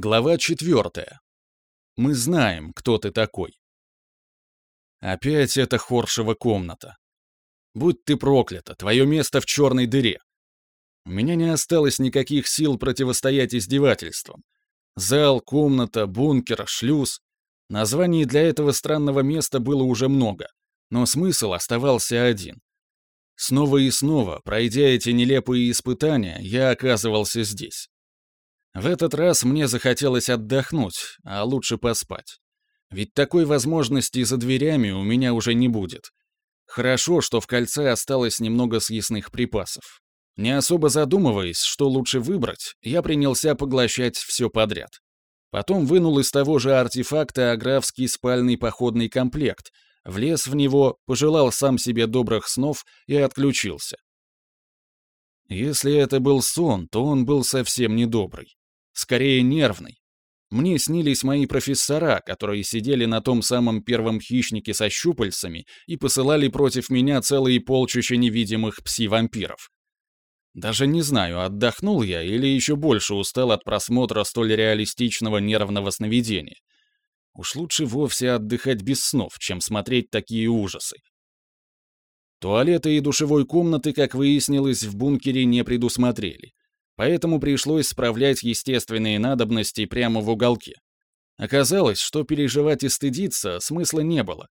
Глава четвертая. Мы знаем, кто ты такой. Опять эта хоршева комната. Будь ты проклята, твое место в черной дыре. У меня не осталось никаких сил противостоять издевательствам. Зал, комната, бункер, шлюз. Названий для этого странного места было уже много, но смысл оставался один. Снова и снова, пройдя эти нелепые испытания, я оказывался здесь. В этот раз мне захотелось отдохнуть, а лучше поспать. Ведь такой возможности за дверями у меня уже не будет. Хорошо, что в кольце осталось немного съестных припасов. Не особо задумываясь, что лучше выбрать, я принялся поглощать все подряд. Потом вынул из того же артефакта аграфский спальный походный комплект, влез в него, пожелал сам себе добрых снов и отключился. Если это был сон, то он был совсем недобрый скорее нервный. Мне снились мои профессора, которые сидели на том самом первом хищнике со щупальцами и посылали против меня целые полчища невидимых пси-вампиров. Даже не знаю, отдохнул я или еще больше устал от просмотра столь реалистичного нервного сновидения. Уж лучше вовсе отдыхать без снов, чем смотреть такие ужасы. Туалеты и душевой комнаты, как выяснилось, в бункере не предусмотрели поэтому пришлось справлять естественные надобности прямо в уголке. Оказалось, что переживать и стыдиться смысла не было.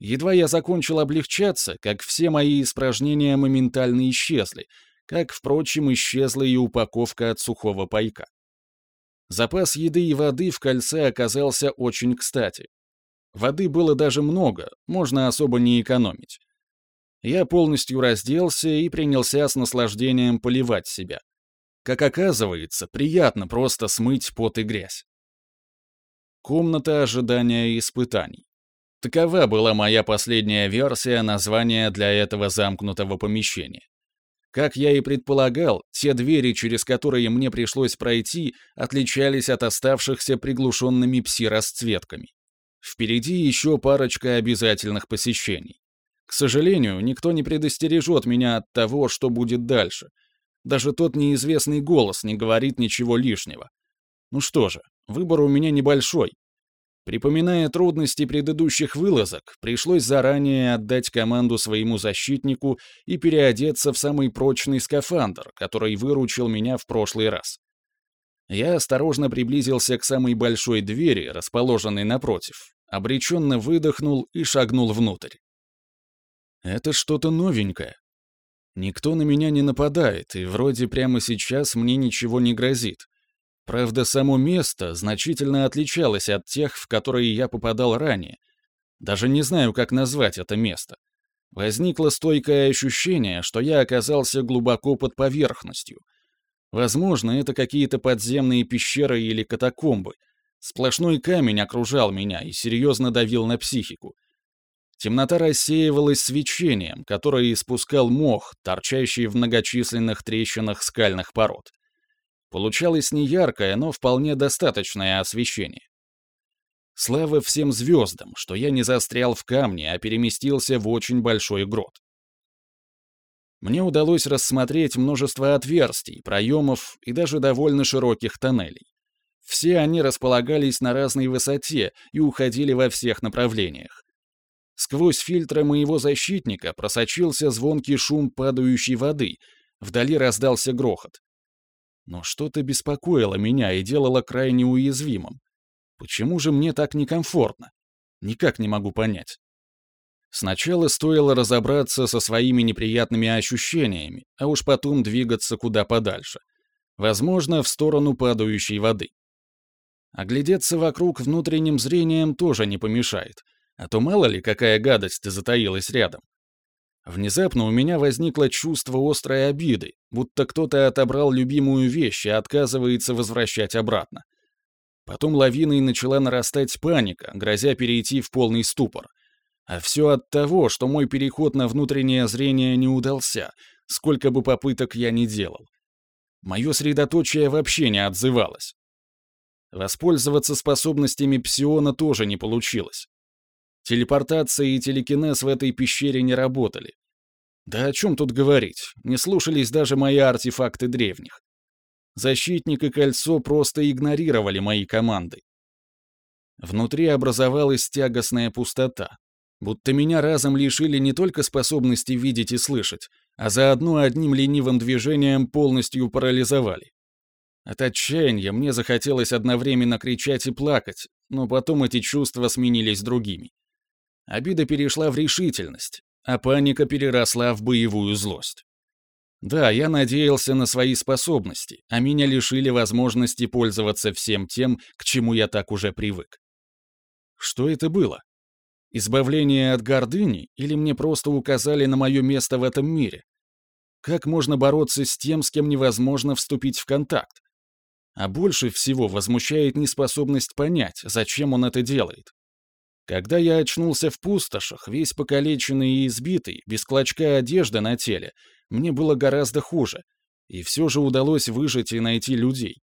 Едва я закончил облегчаться, как все мои испражнения моментально исчезли, как, впрочем, исчезла и упаковка от сухого пайка. Запас еды и воды в кольце оказался очень кстати. Воды было даже много, можно особо не экономить. Я полностью разделся и принялся с наслаждением поливать себя. Как оказывается, приятно просто смыть пот и грязь. Комната ожидания и испытаний. Такова была моя последняя версия названия для этого замкнутого помещения. Как я и предполагал, те двери, через которые мне пришлось пройти, отличались от оставшихся приглушенными пси-расцветками. Впереди еще парочка обязательных посещений. К сожалению, никто не предостережет меня от того, что будет дальше — даже тот неизвестный голос не говорит ничего лишнего. Ну что же, выбор у меня небольшой. Припоминая трудности предыдущих вылазок, пришлось заранее отдать команду своему защитнику и переодеться в самый прочный скафандр, который выручил меня в прошлый раз. Я осторожно приблизился к самой большой двери, расположенной напротив, обреченно выдохнул и шагнул внутрь. Это что-то новенькое. Никто на меня не нападает, и вроде прямо сейчас мне ничего не грозит. Правда, само место значительно отличалось от тех, в которые я попадал ранее. Даже не знаю, как назвать это место. Возникло стойкое ощущение, что я оказался глубоко под поверхностью. Возможно, это какие-то подземные пещеры или катакомбы. Сплошной камень окружал меня и серьезно давил на психику. Темнота рассеивалась свечением, которое испускал мох, торчащий в многочисленных трещинах скальных пород. Получалось не яркое, но вполне достаточное освещение. Слава всем звездам, что я не застрял в камне, а переместился в очень большой грот. Мне удалось рассмотреть множество отверстий, проемов и даже довольно широких тоннелей. Все они располагались на разной высоте и уходили во всех направлениях. Сквозь фильтры моего защитника просочился звонкий шум падающей воды, вдали раздался грохот. Но что-то беспокоило меня и делало крайне уязвимым. Почему же мне так некомфортно? Никак не могу понять. Сначала стоило разобраться со своими неприятными ощущениями, а уж потом двигаться куда подальше. Возможно, в сторону падающей воды. Оглядеться вокруг внутренним зрением тоже не помешает — а то мало ли, какая гадость затаилась рядом. Внезапно у меня возникло чувство острой обиды, будто кто-то отобрал любимую вещь и отказывается возвращать обратно. Потом лавиной начала нарастать паника, грозя перейти в полный ступор. А все от того, что мой переход на внутреннее зрение не удался, сколько бы попыток я ни делал. Мое средоточие вообще не отзывалось. Воспользоваться способностями псиона тоже не получилось. Телепортация и телекинез в этой пещере не работали. Да о чем тут говорить, не слушались даже мои артефакты древних. Защитник и кольцо просто игнорировали мои команды. Внутри образовалась тягостная пустота, будто меня разом лишили не только способности видеть и слышать, а заодно одним ленивым движением полностью парализовали. От отчаяния мне захотелось одновременно кричать и плакать, но потом эти чувства сменились другими. Обида перешла в решительность, а паника переросла в боевую злость. Да, я надеялся на свои способности, а меня лишили возможности пользоваться всем тем, к чему я так уже привык. Что это было? Избавление от гордыни или мне просто указали на мое место в этом мире? Как можно бороться с тем, с кем невозможно вступить в контакт? А больше всего возмущает неспособность понять, зачем он это делает. Когда я очнулся в пустошах, весь покалеченный и избитый, без клочка одежды на теле, мне было гораздо хуже, и все же удалось выжить и найти людей.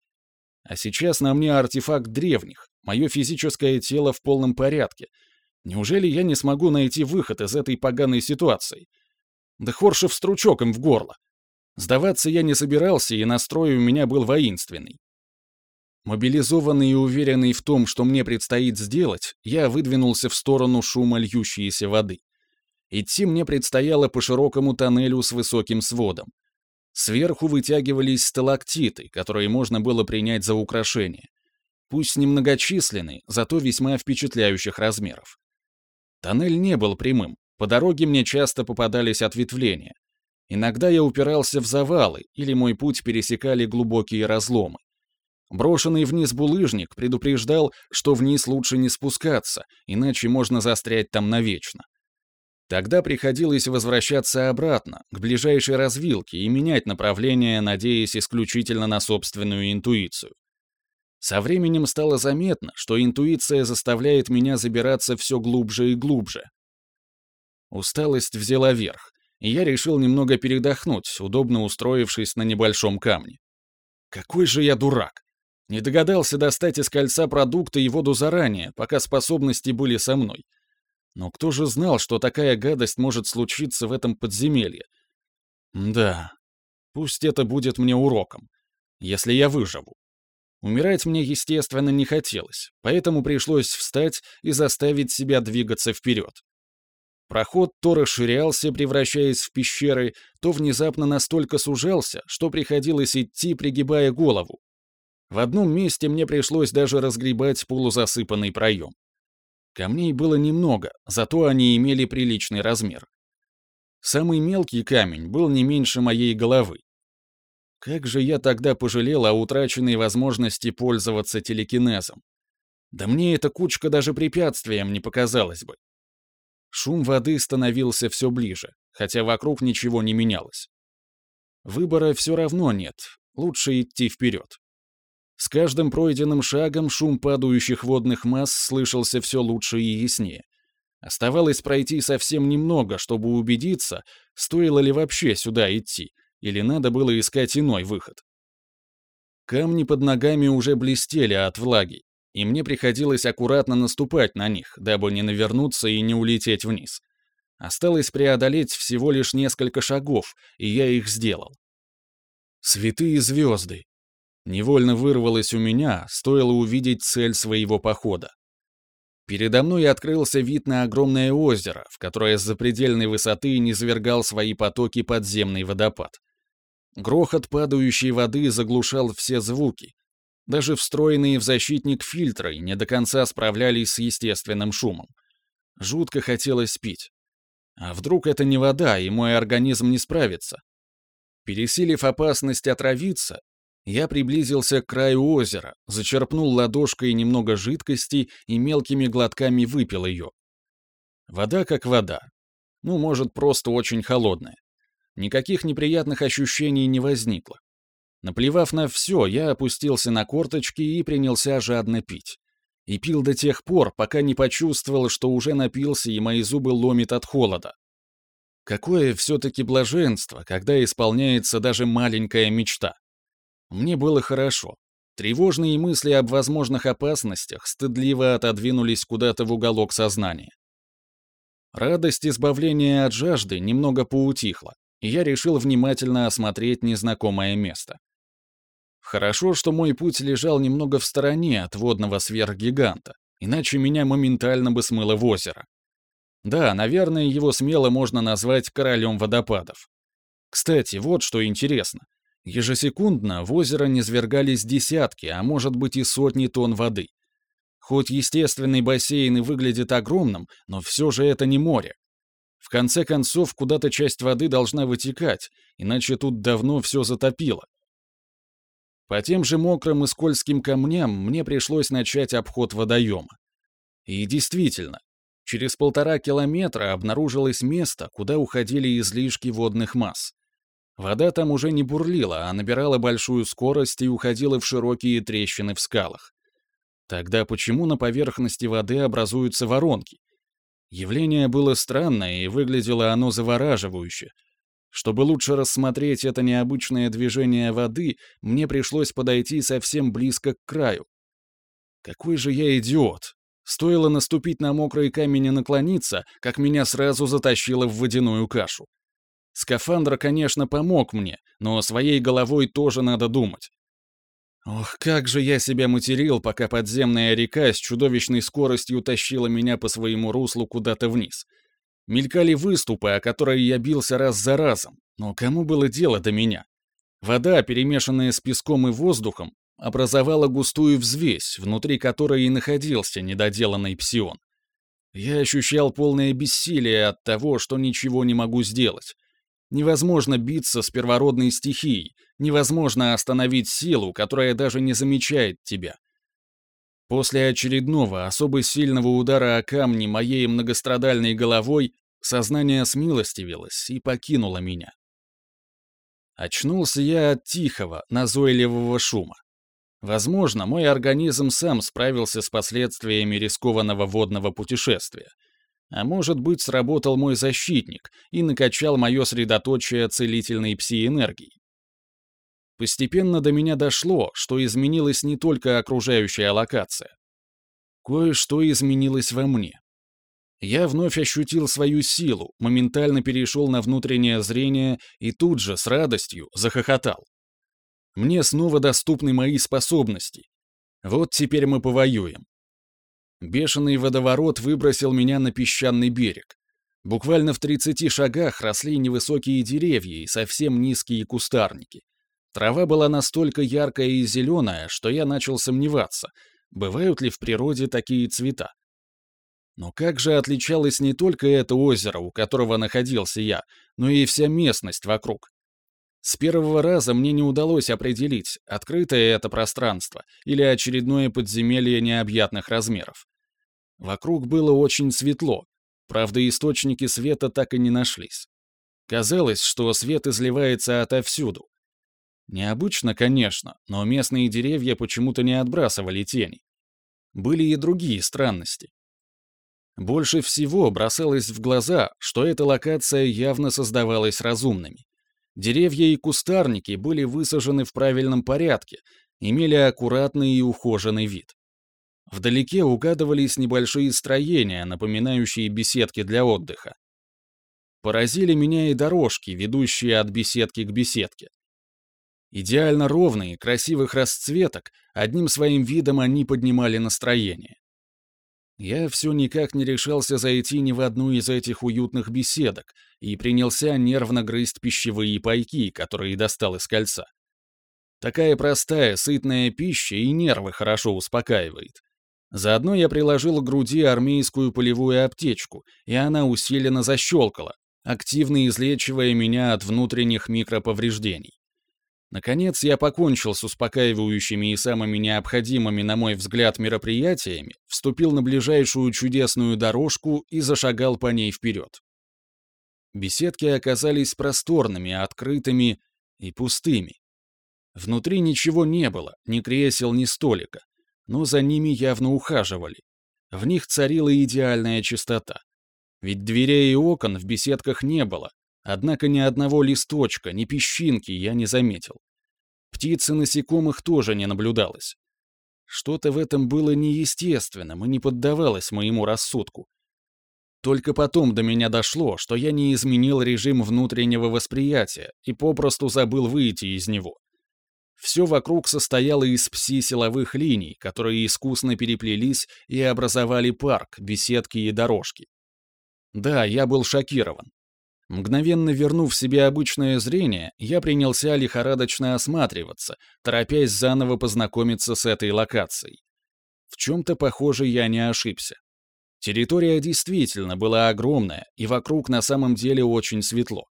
А сейчас на мне артефакт древних, мое физическое тело в полном порядке. Неужели я не смогу найти выход из этой поганой ситуации? Да Хоршев стручок им в горло. Сдаваться я не собирался, и настрой у меня был воинственный. Мобилизованный и уверенный в том, что мне предстоит сделать, я выдвинулся в сторону шума льющейся воды. Идти мне предстояло по широкому тоннелю с высоким сводом. Сверху вытягивались сталактиты, которые можно было принять за украшения. Пусть немногочисленные, зато весьма впечатляющих размеров. Тоннель не был прямым, по дороге мне часто попадались ответвления. Иногда я упирался в завалы, или мой путь пересекали глубокие разломы. Брошенный вниз булыжник предупреждал, что вниз лучше не спускаться, иначе можно застрять там навечно. Тогда приходилось возвращаться обратно, к ближайшей развилке и менять направление, надеясь исключительно на собственную интуицию. Со временем стало заметно, что интуиция заставляет меня забираться все глубже и глубже. Усталость взяла верх, и я решил немного передохнуть, удобно устроившись на небольшом камне. Какой же я дурак! Не догадался достать из кольца продукты и воду заранее, пока способности были со мной. Но кто же знал, что такая гадость может случиться в этом подземелье? Да, пусть это будет мне уроком, если я выживу. Умирать мне, естественно, не хотелось, поэтому пришлось встать и заставить себя двигаться вперед. Проход то расширялся, превращаясь в пещеры, то внезапно настолько сужался, что приходилось идти, пригибая голову. В одном месте мне пришлось даже разгребать полузасыпанный проем. Камней было немного, зато они имели приличный размер. Самый мелкий камень был не меньше моей головы. Как же я тогда пожалел о утраченной возможности пользоваться телекинезом. Да мне эта кучка даже препятствием не показалась бы. Шум воды становился все ближе, хотя вокруг ничего не менялось. Выбора все равно нет, лучше идти вперед. С каждым пройденным шагом шум падающих водных масс слышался все лучше и яснее. Оставалось пройти совсем немного, чтобы убедиться, стоило ли вообще сюда идти, или надо было искать иной выход. Камни под ногами уже блестели от влаги, и мне приходилось аккуратно наступать на них, дабы не навернуться и не улететь вниз. Осталось преодолеть всего лишь несколько шагов, и я их сделал. Святые звезды, Невольно вырвалось у меня, стоило увидеть цель своего похода. Передо мной открылся вид на огромное озеро, в которое с запредельной высоты низвергал свои потоки подземный водопад. Грохот падающей воды заглушал все звуки. Даже встроенные в защитник фильтры не до конца справлялись с естественным шумом. Жутко хотелось пить. А вдруг это не вода, и мой организм не справится? Пересилив опасность отравиться, я приблизился к краю озера, зачерпнул ладошкой немного жидкости и мелкими глотками выпил ее. Вода как вода. Ну, может, просто очень холодная. Никаких неприятных ощущений не возникло. Наплевав на все, я опустился на корточки и принялся жадно пить. И пил до тех пор, пока не почувствовал, что уже напился и мои зубы ломит от холода. Какое все-таки блаженство, когда исполняется даже маленькая мечта. Мне было хорошо. Тревожные мысли об возможных опасностях стыдливо отодвинулись куда-то в уголок сознания. Радость избавления от жажды немного поутихла, и я решил внимательно осмотреть незнакомое место. Хорошо, что мой путь лежал немного в стороне от водного сверхгиганта, иначе меня моментально бы смыло в озеро. Да, наверное, его смело можно назвать королем водопадов. Кстати, вот что интересно. Ежесекундно в озеро низвергались десятки, а может быть и сотни тонн воды. Хоть естественный бассейн и выглядит огромным, но все же это не море. В конце концов, куда-то часть воды должна вытекать, иначе тут давно все затопило. По тем же мокрым и скользким камням мне пришлось начать обход водоема. И действительно, через полтора километра обнаружилось место, куда уходили излишки водных масс. Вода там уже не бурлила, а набирала большую скорость и уходила в широкие трещины в скалах. Тогда почему на поверхности воды образуются воронки? Явление было странное, и выглядело оно завораживающе, чтобы лучше рассмотреть это необычное движение воды, мне пришлось подойти совсем близко к краю. Какой же я идиот! Стоило наступить на мокрый камень и наклониться, как меня сразу затащило в водяную кашу. Скафандр, конечно, помог мне, но своей головой тоже надо думать. Ох, как же я себя материл, пока подземная река с чудовищной скоростью тащила меня по своему руслу куда-то вниз — Мелькали выступы, о которые я бился раз за разом, но кому было дело до меня? Вода, перемешанная с песком и воздухом, образовала густую взвесь, внутри которой и находился недоделанный псион. Я ощущал полное бессилие от того, что ничего не могу сделать. Невозможно биться с первородной стихией, невозможно остановить силу, которая даже не замечает тебя. После очередного, особо сильного удара о камни моей многострадальной головой Сознание смилостивилось и покинуло меня. Очнулся я от тихого, назойливого шума. Возможно, мой организм сам справился с последствиями рискованного водного путешествия. А может быть, сработал мой защитник и накачал мое средоточие целительной пси-энергией. Постепенно до меня дошло, что изменилась не только окружающая локация. Кое-что изменилось во мне. Я вновь ощутил свою силу, моментально перешел на внутреннее зрение и тут же, с радостью, захохотал. Мне снова доступны мои способности. Вот теперь мы повоюем. Бешеный водоворот выбросил меня на песчаный берег. Буквально в 30 шагах росли невысокие деревья и совсем низкие кустарники. Трава была настолько яркая и зеленая, что я начал сомневаться, бывают ли в природе такие цвета. Но как же отличалось не только это озеро, у которого находился я, но и вся местность вокруг? С первого раза мне не удалось определить, открытое это пространство или очередное подземелье необъятных размеров. Вокруг было очень светло, правда источники света так и не нашлись. Казалось, что свет изливается отовсюду. Необычно, конечно, но местные деревья почему-то не отбрасывали тени. Были и другие странности. Больше всего бросалось в глаза, что эта локация явно создавалась разумными. Деревья и кустарники были высажены в правильном порядке, имели аккуратный и ухоженный вид. Вдалеке угадывались небольшие строения, напоминающие беседки для отдыха. Поразили меня и дорожки, ведущие от беседки к беседке. Идеально ровные, красивых расцветок, одним своим видом они поднимали настроение. Я все никак не решался зайти ни в одну из этих уютных беседок и принялся нервно грызть пищевые пайки, которые достал из кольца. Такая простая, сытная пища и нервы хорошо успокаивает. Заодно я приложил к груди армейскую полевую аптечку, и она усиленно защелкала, активно излечивая меня от внутренних микроповреждений. Наконец я покончил с успокаивающими и самыми необходимыми, на мой взгляд, мероприятиями, вступил на ближайшую чудесную дорожку и зашагал по ней вперед. Беседки оказались просторными, открытыми и пустыми. Внутри ничего не было, ни кресел, ни столика, но за ними явно ухаживали. В них царила идеальная чистота. Ведь дверей и окон в беседках не было, Однако ни одного листочка, ни песчинки я не заметил. Птиц и насекомых тоже не наблюдалось. Что-то в этом было неестественным и не поддавалось моему рассудку. Только потом до меня дошло, что я не изменил режим внутреннего восприятия и попросту забыл выйти из него. Все вокруг состояло из пси-силовых линий, которые искусно переплелись и образовали парк, беседки и дорожки. Да, я был шокирован. Мгновенно вернув себе обычное зрение, я принялся лихорадочно осматриваться, торопясь заново познакомиться с этой локацией. В чем-то, похоже, я не ошибся. Территория действительно была огромная, и вокруг на самом деле очень светло.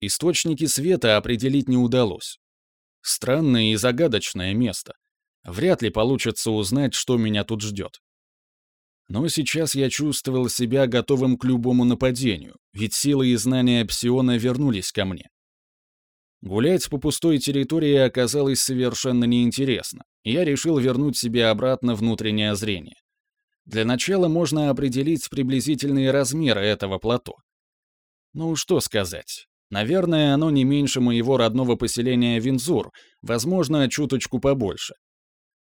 Источники света определить не удалось. Странное и загадочное место. Вряд ли получится узнать, что меня тут ждет. Но сейчас я чувствовал себя готовым к любому нападению, ведь силы и знания Псиона вернулись ко мне. Гулять по пустой территории оказалось совершенно неинтересно, и я решил вернуть себе обратно внутреннее зрение. Для начала можно определить приблизительные размеры этого плато. Ну, что сказать. Наверное, оно не меньше моего родного поселения Винзур, возможно, чуточку побольше.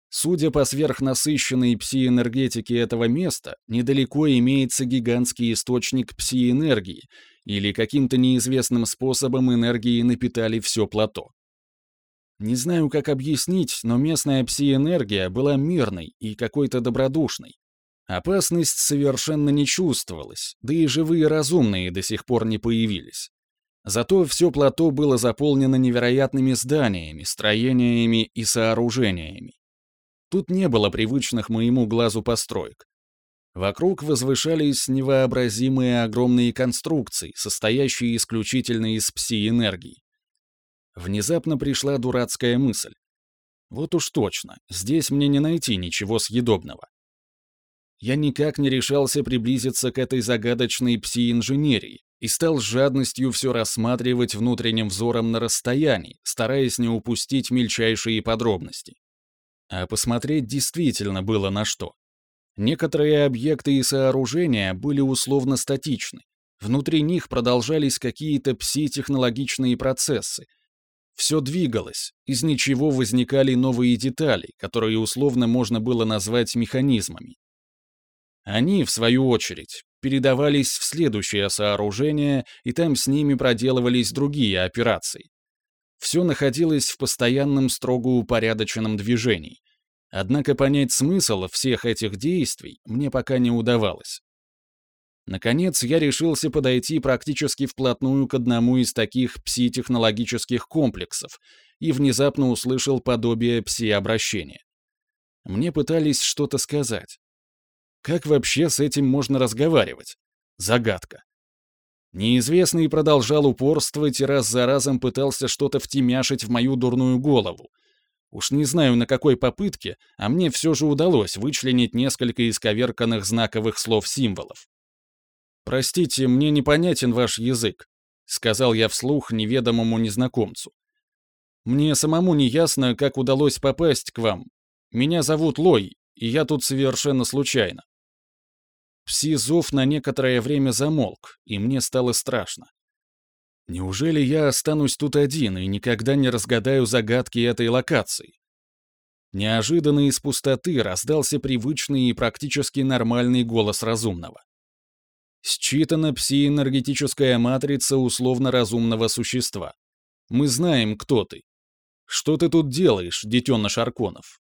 Судя по сверхнасыщенной пси-энергетике этого места, недалеко имеется гигантский источник пси-энергии, или каким-то неизвестным способом энергии напитали все плато. Не знаю, как объяснить, но местная пси-энергия была мирной и какой-то добродушной. Опасность совершенно не чувствовалась, да и живые разумные до сих пор не появились. Зато все плато было заполнено невероятными зданиями, строениями и сооружениями. Тут не было привычных моему глазу построек. Вокруг возвышались невообразимые огромные конструкции, состоящие исключительно из пси-энергии. Внезапно пришла дурацкая мысль. Вот уж точно, здесь мне не найти ничего съедобного я никак не решался приблизиться к этой загадочной пси-инженерии и стал с жадностью все рассматривать внутренним взором на расстоянии, стараясь не упустить мельчайшие подробности. А посмотреть действительно было на что. Некоторые объекты и сооружения были условно статичны. Внутри них продолжались какие-то пси-технологичные процессы. Все двигалось, из ничего возникали новые детали, которые условно можно было назвать механизмами. Они, в свою очередь, передавались в следующее сооружение, и там с ними проделывались другие операции. Все находилось в постоянном строго упорядоченном движении. Однако понять смысл всех этих действий мне пока не удавалось. Наконец, я решился подойти практически вплотную к одному из таких пси-технологических комплексов и внезапно услышал подобие пси-обращения. Мне пытались что-то сказать. Как вообще с этим можно разговаривать? Загадка. Неизвестный продолжал упорствовать и раз за разом пытался что-то втемяшить в мою дурную голову. Уж не знаю на какой попытке, а мне все же удалось вычленить несколько исковерканных знаковых слов-символов. «Простите, мне непонятен ваш язык», — сказал я вслух неведомому незнакомцу. «Мне самому не ясно, как удалось попасть к вам. Меня зовут Лой, и я тут совершенно случайно. Пси-зов на некоторое время замолк, и мне стало страшно. Неужели я останусь тут один и никогда не разгадаю загадки этой локации? Неожиданно из пустоты раздался привычный и практически нормальный голос разумного. Считана пси-энергетическая матрица условно-разумного существа. Мы знаем, кто ты. Что ты тут делаешь, детеныш Арконов?